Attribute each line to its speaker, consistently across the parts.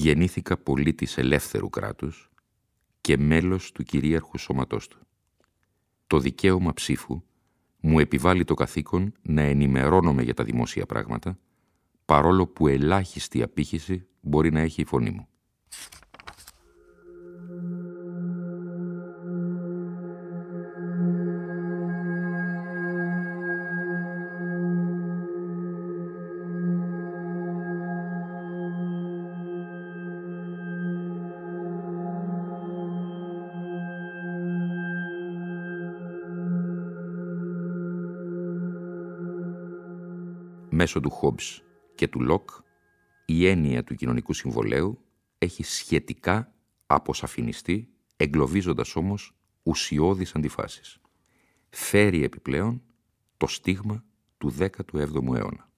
Speaker 1: Γεννήθηκα πολίτης ελεύθερου κράτους και μέλος του κυρίαρχου σώματός του. Το δικαίωμα ψήφου μου επιβάλλει το καθήκον να ενημερώνομαι για τα δημόσια πράγματα, παρόλο που ελάχιστη απήχηση μπορεί να έχει η φωνή μου. Μέσω του Χόμπς και του Λοκ, η έννοια του κοινωνικού συμβολαίου έχει σχετικά αποσαφηνιστεί, εγκλωβίζοντας όμως ουσιώδεις αντιφάσεις. Φέρει επιπλέον το στίγμα του 17ου αιώνα.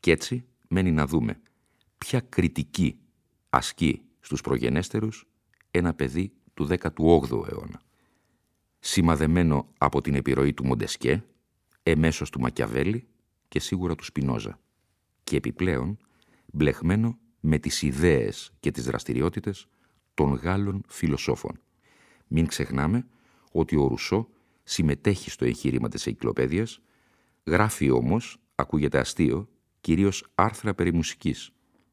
Speaker 1: Κι έτσι μένει να δούμε ποια κριτική ασκεί στους προγενέστερους ένα παιδί του 18ου αιώνα. Σημαδεμένο από την επιρροή του Μοντεσκέ, εμέσως του Μακιαβέλη και σίγουρα του Σπινόζα και επιπλέον μπλεχμένο με τις ιδέες και τις δραστηριότητες των Γάλλων φιλοσόφων. Μην ξεχνάμε ότι ο Ρουσό συμμετέχει στο εγχείρημα της εγκυκλοπαίδειας, γράφει όμως, ακούγεται αστείο, κυρίως άρθρα περί μουσικής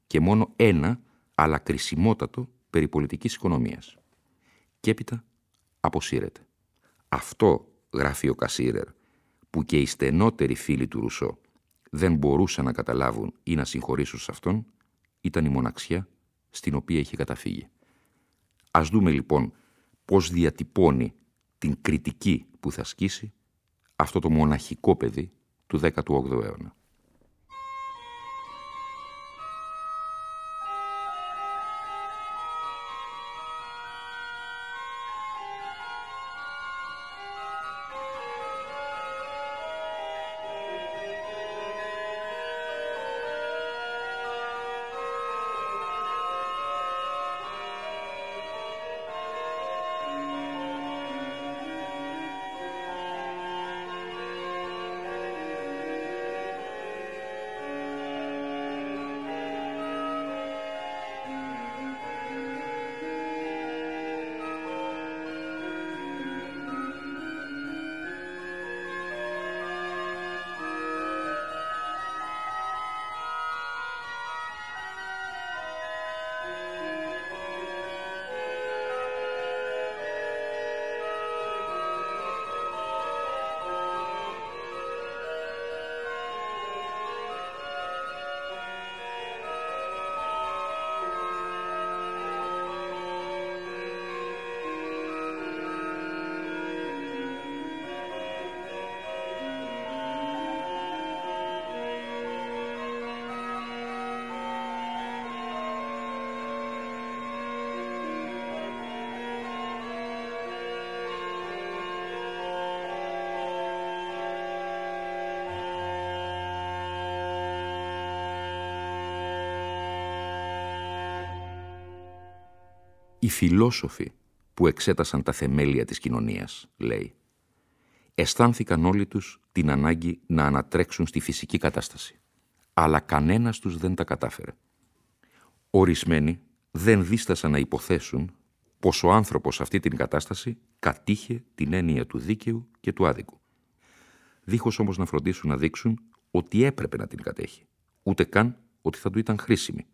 Speaker 1: και μόνο ένα, αλλά κρισιμότατο, περί πολιτικής οικονομίας. Και έπειτα αποσύρεται. Αυτό, γράφει ο Κασίρερ, που και οι στενότεροι φίλοι του Ρουσό δεν μπορούσαν να καταλάβουν ή να συγχωρήσουν σε αυτόν, ήταν η μοναξιά στην οποία είχε καταφύγει. Ας δούμε λοιπόν πώς διατυπώνει την κριτική που θα σκίσει αυτό το μοναχικό παιδί του 18ου αιώνα. Οι φιλόσοφοι που εξέτασαν τα θεμέλια της κοινωνίας, λέει. Αισθάνθηκαν όλοι τους την ανάγκη να ανατρέξουν στη φυσική κατάσταση. Αλλά κανένας τους δεν τα κατάφερε. Ορισμένοι δεν δίστασαν να υποθέσουν πως ο άνθρωπος σε αυτή την κατάσταση κατήχε την έννοια του δίκαιου και του άδικου. Δίχως όμως να φροντίσουν να δείξουν ότι έπρεπε να την κατέχει, ούτε καν ότι θα του ήταν χρήσιμη.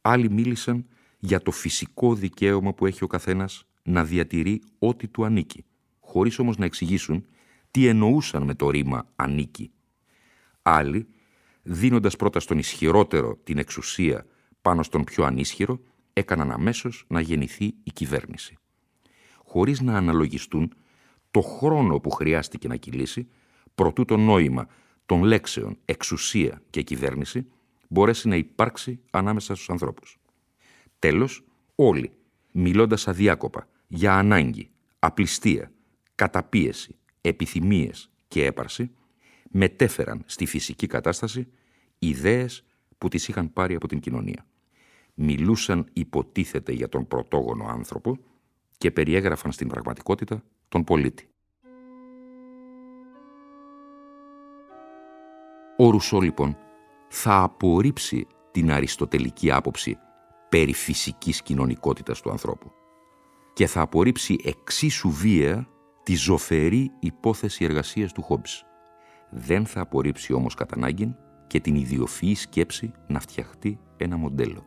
Speaker 1: Άλλοι μίλησαν για το φυσικό δικαίωμα που έχει ο καθένας να διατηρεί ό,τι του ανήκει, χωρίς όμως να εξηγήσουν τι εννοούσαν με το ρήμα «ανήκει». Άλλοι, δίνοντας πρώτα στον ισχυρότερο την εξουσία πάνω στον πιο ανίσχυρο, έκαναν αμέσως να γεννηθεί η κυβέρνηση. Χωρίς να αναλογιστούν το χρόνο που χρειάστηκε να κυλήσει, προτού το νόημα των λέξεων εξουσία και κυβέρνηση μπορέσει να υπάρξει ανάμεσα στους ανθρώπους. Τέλος, όλοι, μιλώντας αδιάκοπα για ανάγκη, απληστία, καταπίεση, επιθυμίες και έπαρση, μετέφεραν στη φυσική κατάσταση ιδέες που τις είχαν πάρει από την κοινωνία. Μιλούσαν υποτίθεται για τον πρωτόγονο άνθρωπο και περιέγραφαν στην πραγματικότητα τον πολίτη. Ο Ρουσό λοιπόν θα απορρίψει την αριστοτελική άποψη περί φυσικής κοινωνικότητας του ανθρώπου και θα απορρίψει εξίσου βία τη ζωφερή υπόθεση εργασίας του Χόμπς. Δεν θα απορρίψει όμως κατά ανάγκη και την ιδιοφυή σκέψη να φτιαχτεί ένα μοντέλο.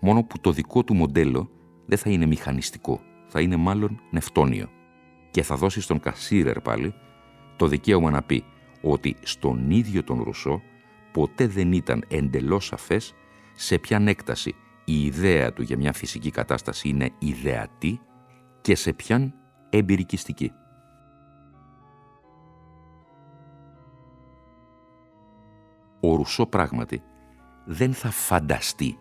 Speaker 1: Μόνο που το δικό του μοντέλο δεν θα είναι μηχανιστικό, θα είναι μάλλον νευτόνιο. Και θα δώσει στον Κασίρερ πάλι το δικαίωμα να πει ότι στον ίδιο τον Ρουσό ποτέ δεν ήταν εντελώς σαφές σε ποια έκταση η ιδέα του για μια φυσική κατάσταση είναι ιδεατή και σε ποιαν εμπειρικιστική. Ο Ρουσό πράγματι δεν θα φανταστεί,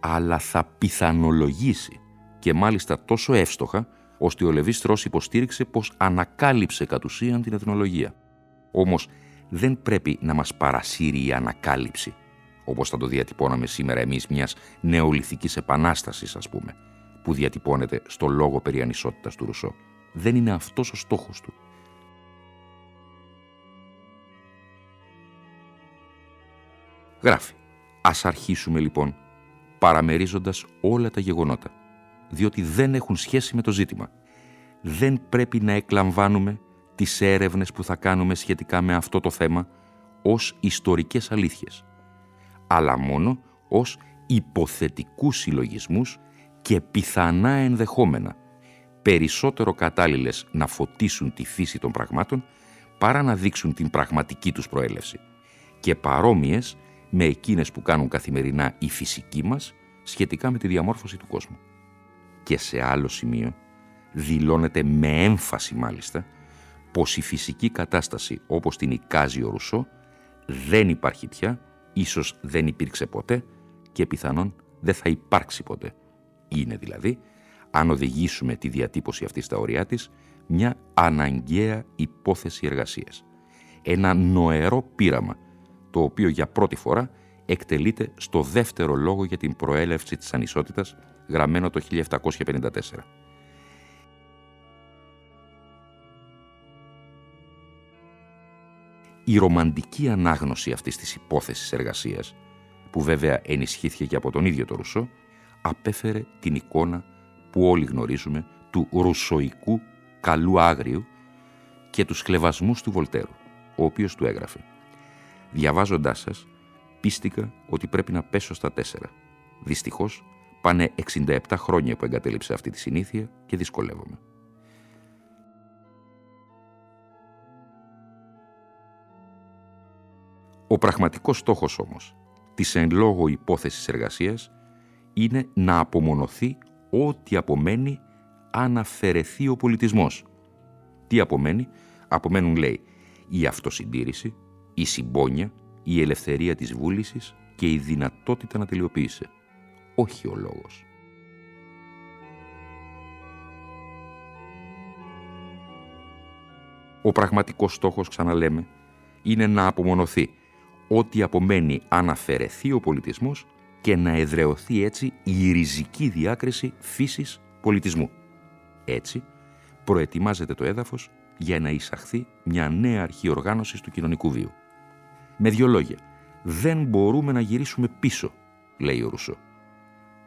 Speaker 1: αλλά θα πιθανολογήσει και μάλιστα τόσο εύστοχα, ώστε ο Λεβί Στρός υποστήριξε πως ανακάλυψε κατ' ουσίαν την εθνολογία. Όμως δεν πρέπει να μας παρασύρει η ανακάλυψη, όπως θα το διατυπώναμε σήμερα εμείς μιας νεολυθικής επανάστασης, ας πούμε, που διατυπώνεται στο λόγο περί ανισότητας του Ρουσό. Δεν είναι αυτός ο στόχος του. Γράφει. Ας αρχίσουμε λοιπόν παραμερίζοντας όλα τα γεγονότα, διότι δεν έχουν σχέση με το ζήτημα. Δεν πρέπει να εκλαμβάνουμε τις έρευνες που θα κάνουμε σχετικά με αυτό το θέμα ως ιστορικές αλήθειες, αλλά μόνο ως υποθετικούς συλλογισμούς και πιθανά ενδεχόμενα, περισσότερο κατάλληλες να φωτίσουν τη φύση των πραγμάτων παρά να δείξουν την πραγματική τους προέλευση και παρόμοιες με εκείνες που κάνουν καθημερινά οι φυσικοί μας σχετικά με τη διαμόρφωση του κόσμου. Και σε άλλο σημείο δηλώνεται με έμφαση μάλιστα πως η φυσική κατάσταση όπως την εικάζει ο Ρουσό δεν υπάρχει πια, ίσως δεν υπήρξε ποτέ και πιθανόν δεν θα υπάρξει ποτέ. Είναι δηλαδή, αν οδηγήσουμε τη διατύπωση αυτής στα ωριά της, μια αναγκαία υπόθεση εργασίας. Ένα νοερό πείραμα, το οποίο για πρώτη φορά εκτελείται στο δεύτερο λόγο για την προέλευση της ανισότητας, γραμμένο το 1754. Η ρομαντική ανάγνωση αυτής της υπόθεσης εργασίας, που βέβαια ενισχύθηκε και από τον ίδιο το Ρουσό, απέφερε την εικόνα που όλοι γνωρίζουμε του ρουσοϊκού καλού άγριου και τους χλεβασμούς του Βολτέρου, ο οποίος του έγραφε. Διαβάζοντάς σας, πίστηκα ότι πρέπει να πέσω στα τέσσερα. Δυστυχώς, πάνε 67 χρόνια που εγκατέλειψε αυτή τη συνήθεια και δυσκολεύομαι. Ο πραγματικός στόχος όμως της εν λόγω υπόθεσης εργασίας είναι να απομονωθεί ό,τι απομένει αν αφαιρεθεί ο πολιτισμός. Τι απομένει; Απομένουν λέει η αυτοσυντήρηση, η συμπόνια, η ελευθερία της βούλησης και η δυνατότητα να τελειοποιήσει. Όχι ο λόγος. Ο πραγματικός στόχος, ξαναλέμε, είναι να απομονωθεί ό,τι απομένει αν αφαιρεθεί ο πολιτισμός και να εδρεωθεί έτσι η ριζική διάκριση φύσης πολιτισμού. Έτσι, προετοιμάζεται το έδαφος για να εισαχθεί μια νέα αρχή οργάνωσης του κοινωνικού βίου. Με δύο λόγια, δεν μπορούμε να γυρίσουμε πίσω, λέει ο Ρουσό.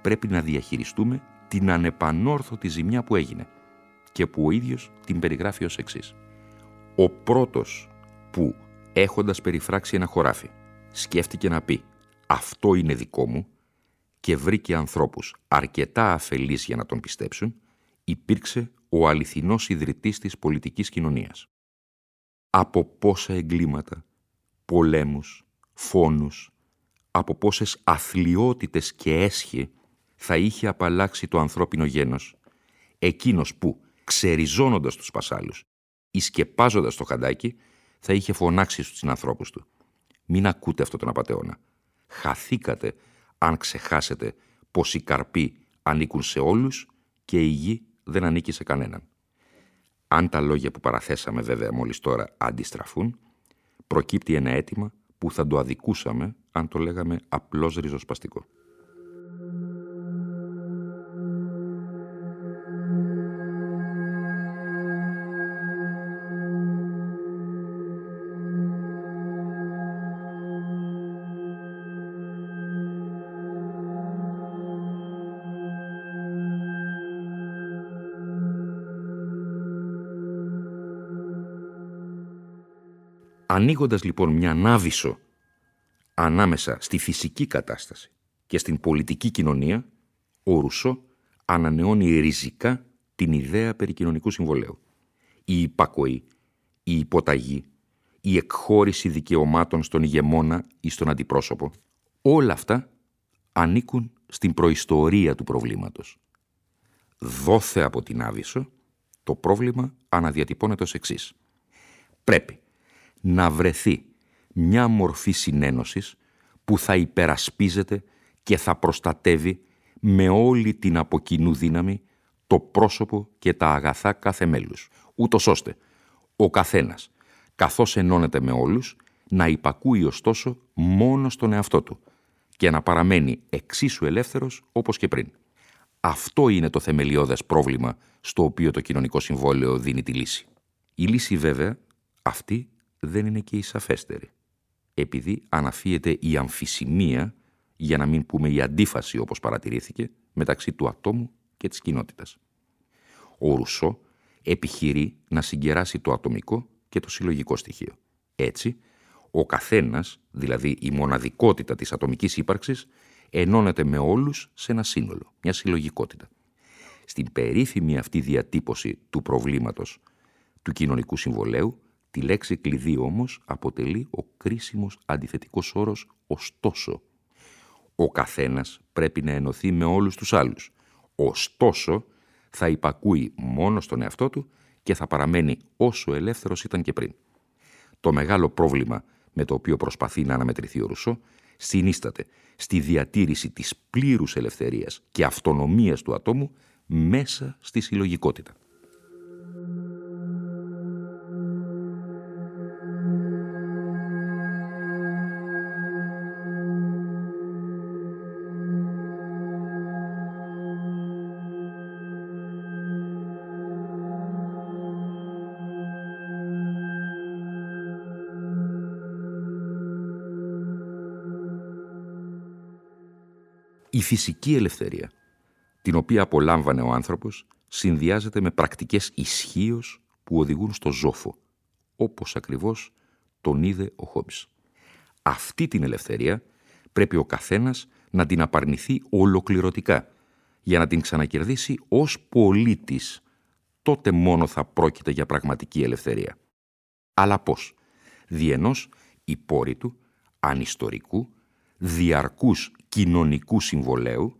Speaker 1: Πρέπει να διαχειριστούμε την ανεπανόρθωτη ζημιά που έγινε και που ο ίδιος την περιγράφει ως εξής. Ο πρώτος που έχοντας περιφράξει ένα χωράφι, σκέφτηκε να πει «Αυτό είναι δικό μου» και βρήκε ανθρώπους αρκετά αφελείς για να τον πιστέψουν, υπήρξε ο αληθινός ιδρυτής της πολιτικής κοινωνίας. Από πόσα εγκλήματα, πολέμους, φόνους, από πόσες αθλιότητες και έσχε θα είχε απαλλάξει το ανθρώπινο γένος, εκείνος που, ξεριζώνοντας τους πασάλους ή σκεπάζοντας το χαντάκι, θα είχε φωνάξει στους ανθρώπους του. Μην ακούτε αυτό τον απατεώνα. Χαθήκατε αν ξεχάσετε πως οι καρποί ανήκουν σε όλους και η γη δεν ανήκει σε κανέναν. Αν τα λόγια που παραθέσαμε βέβαια μόλις τώρα αντιστραφούν, προκύπτει ένα αίτημα που θα το αδικούσαμε αν το λέγαμε απλώς ριζοσπαστικό. Ανοίγοντας λοιπόν μια νάβησο ανάμεσα στη φυσική κατάσταση και στην πολιτική κοινωνία, ο Ρουσό ανανεώνει ριζικά την ιδέα περί κοινωνικού συμβολέου. Η υπακοή, η υποταγή, η εκχώρηση δικαιωμάτων στον ηγεμόνα ή στον αντιπρόσωπο, όλα αυτά ανήκουν στην προϊστορία του προβλήματος. Δόθε από την Άβυσσο, το πρόβλημα αναδιατυπώνεται ως εξής. Πρέπει να βρεθεί μια μορφή συνένωσης που θα υπερασπίζεται και θα προστατεύει με όλη την από κοινού δύναμη το πρόσωπο και τα αγαθά κάθε μέλους, ούτως ώστε ο καθένας, καθώς ενώνεται με όλους, να υπακούει ωστόσο μόνο στον εαυτό του και να παραμένει εξίσου ελεύθερος όπως και πριν. Αυτό είναι το θεμελιώδες πρόβλημα στο οποίο το κοινωνικό συμβόλαιο δίνει τη λύση. Η λύση βέβαια αυτή δεν είναι και η σαφέστερη, επειδή αναφύεται η αμφισημία, για να μην πούμε η αντίφαση όπως παρατηρήθηκε, μεταξύ του ατόμου και της κοινότητας. Ο Ρουσό επιχειρεί να συγκεράσει το ατομικό και το συλλογικό στοιχείο. Έτσι, ο καθένας, δηλαδή η μοναδικότητα της ατομικής ύπαρξης, ενώνεται με όλους σε ένα σύνολο, μια συλλογικότητα. Στην περίφημη αυτή διατύπωση του προβλήματος του κοινωνικού συμβολέου Τη λέξη κλειδί όμως αποτελεί ο κρίσιμος αντιθετικός όρος «ωστόσο». Ο καθένας πρέπει να ενωθεί με όλους τους άλλους. Ωστόσο, θα υπακούει μόνο στον εαυτό του και θα παραμένει όσο ελεύθερος ήταν και πριν. Το μεγάλο πρόβλημα με το οποίο προσπαθεί να αναμετρηθεί ο Ρουσό συνίσταται στη διατήρηση της πλήρους ελευθερίας και αυτονομίας του ατόμου μέσα στη συλλογικότητα. Η φυσική ελευθερία, την οποία απολάμβανε ο άνθρωπος, συνδυάζεται με πρακτικές ισχύως που οδηγούν στο ζόφο, όπως ακριβώς τον είδε ο Χόμπς. Αυτή την ελευθερία πρέπει ο καθένας να την απαρνηθεί ολοκληρωτικά, για να την ξανακερδίσει ως πολίτης. Τότε μόνο θα πρόκειται για πραγματική ελευθερία. Αλλά πώς; Διενός υπόρρητου, ανιστορικού, διαρκούς κοινωνικού συμβολέου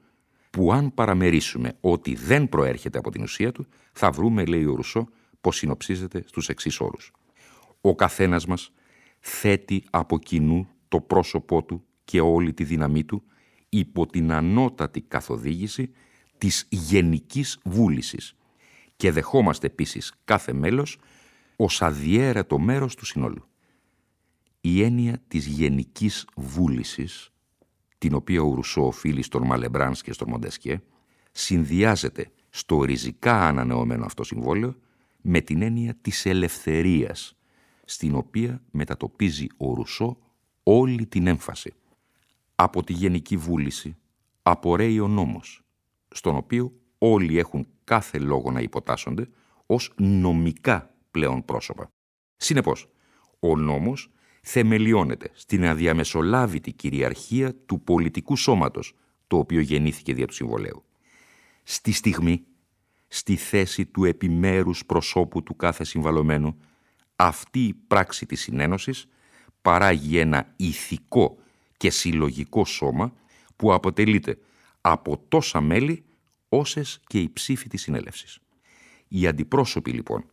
Speaker 1: που αν παραμερίσουμε ότι δεν προέρχεται από την ουσία του, θα βρούμε, λέει ο Ρουσό, πως συνοψίζεται στους εξής όρους. Ο καθένας μας θέτει από κοινού το πρόσωπό του και όλη τη δύναμή του υπό την ανώτατη καθοδήγηση της γενικής βούλησης και δεχόμαστε επίσης κάθε μέλος ως αδιέρετο μέρος του συνόλου. Η έννοια της γενικής βούλησης την οποία ο Ρουσό οφείλει στον Μαλεμπράνς και στον Μοντεσκέ, συνδυάζεται στο ριζικά ανανεωμένο αυτό συμβόλαιο με την έννοια της ελευθερίας, στην οποία μετατοπίζει ο Ρουσό όλη την έμφαση. Από τη γενική βούληση απορρέει ο νόμος, στον οποίο όλοι έχουν κάθε λόγο να υποτάσσονται ως νομικά πλέον πρόσωπα. Συνεπώς, ο νόμος θεμελιώνεται στην αδιαμεσολάβητη κυριαρχία του πολιτικού σώματος, το οποίο γεννήθηκε δια του συμβολέου. Στη στιγμή, στη θέση του επιμέρους προσώπου του κάθε συμβαλωμένου, αυτή η πράξη της συνένωσης παράγει ένα ηθικό και συλλογικό σώμα που αποτελείται από τόσα μέλη όσες και η ψήφοι της συνέλευσης. Οι αντιπρόσωποι λοιπόν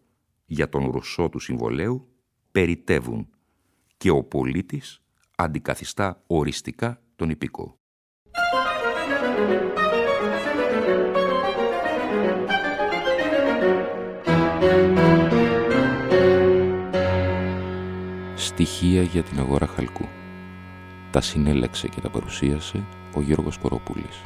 Speaker 1: για τον ρουσό του συμβολέου περιτεύουν και ο πολίτης αντικαθιστά οριστικά τον υπηκό. Στοιχεία για την αγορά χαλκού. Τα συνέλεξε και τα παρουσίασε ο Γιώργος Κοροπούλης.